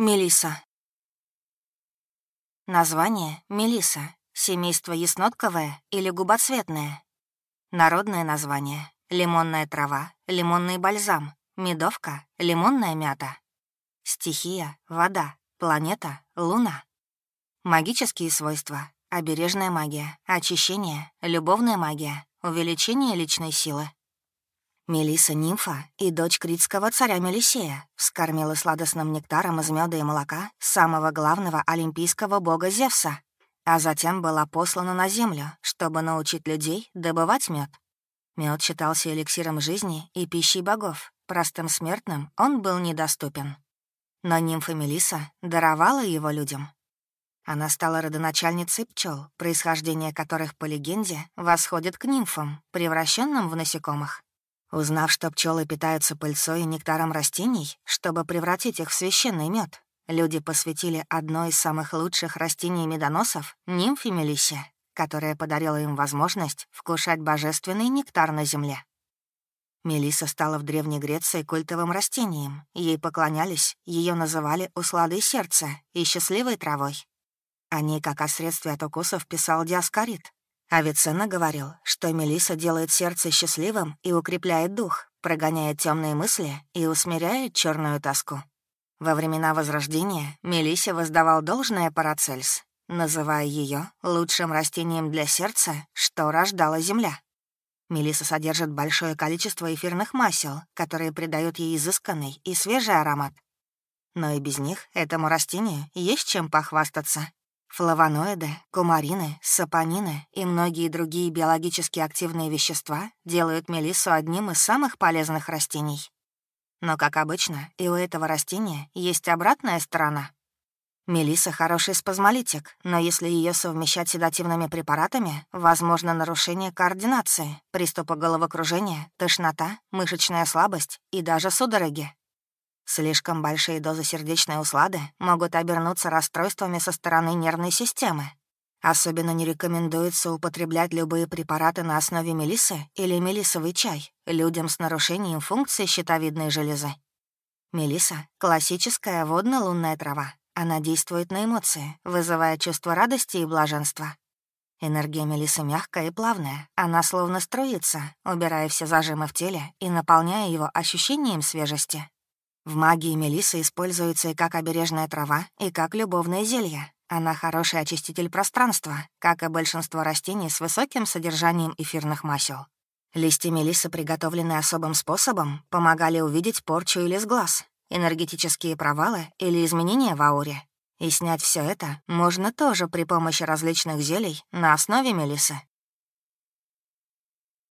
Мелиса. Название — Мелиса, семейство яснотковое или губоцветное. Народное название — лимонная трава, лимонный бальзам, медовка, лимонная мята. Стихия — вода, планета — луна. Магические свойства — обережная магия, очищение, любовная магия, увеличение личной силы, Мелиса нимфа и дочь критского царя Мелисея вскормила сладостным нектаром из меда и молока самого главного олимпийского бога Зевса, а затем была послана на землю, чтобы научить людей добывать мед. Мед считался эликсиром жизни и пищей богов. Простым смертным он был недоступен. Но нимфа Мелиса даровала его людям. Она стала родоначальницей пчел, происхождение которых, по легенде, восходит к нимфам, превращенным в насекомых. Узнав, что пчелы питаются пыльцой и нектаром растений, чтобы превратить их в священный мед, люди посвятили одно из самых лучших растений-медоносов — нимфе Мелисе, которая подарила им возможность вкушать божественный нектар на земле. Мелиса стала в Древней Греции культовым растением. Ей поклонялись, ее называли «усладой сердца» и «счастливой травой». О ней, как о средстве от укусов, писал Диаскорид, Авиценна говорил, что Мелиса делает сердце счастливым и укрепляет дух, прогоняет темные мысли и усмиряет черную тоску. Во времена Возрождения Мелисе воздавал должное Парацельс, называя ее лучшим растением для сердца, что рождала Земля. Мелиса содержит большое количество эфирных масел, которые придают ей изысканный и свежий аромат. Но и без них этому растению есть чем похвастаться. Флавоноиды, кумарины, сапонины и многие другие биологически активные вещества делают мелиссу одним из самых полезных растений. Но, как обычно, и у этого растения есть обратная сторона. Мелиса хороший спазмолитик, но если ее совмещать с седативными препаратами, возможно нарушение координации, приступы головокружения, тошнота, мышечная слабость и даже судороги. Слишком большие дозы сердечной услады могут обернуться расстройствами со стороны нервной системы. Особенно не рекомендуется употреблять любые препараты на основе мелисы или мелисовый чай людям с нарушением функции щитовидной железы. Мелиса — классическая водно-лунная трава. Она действует на эмоции, вызывая чувство радости и блаженства. Энергия мелисы мягкая и плавная. Она словно струится, убирая все зажимы в теле и наполняя его ощущением свежести. В магии мелиса используется и как обережная трава, и как любовное зелье. Она хороший очиститель пространства, как и большинство растений с высоким содержанием эфирных масел. Листья мелисы, приготовленные особым способом, помогали увидеть порчу или сглаз, энергетические провалы или изменения в ауре. И снять все это можно тоже при помощи различных зелий на основе мелисы.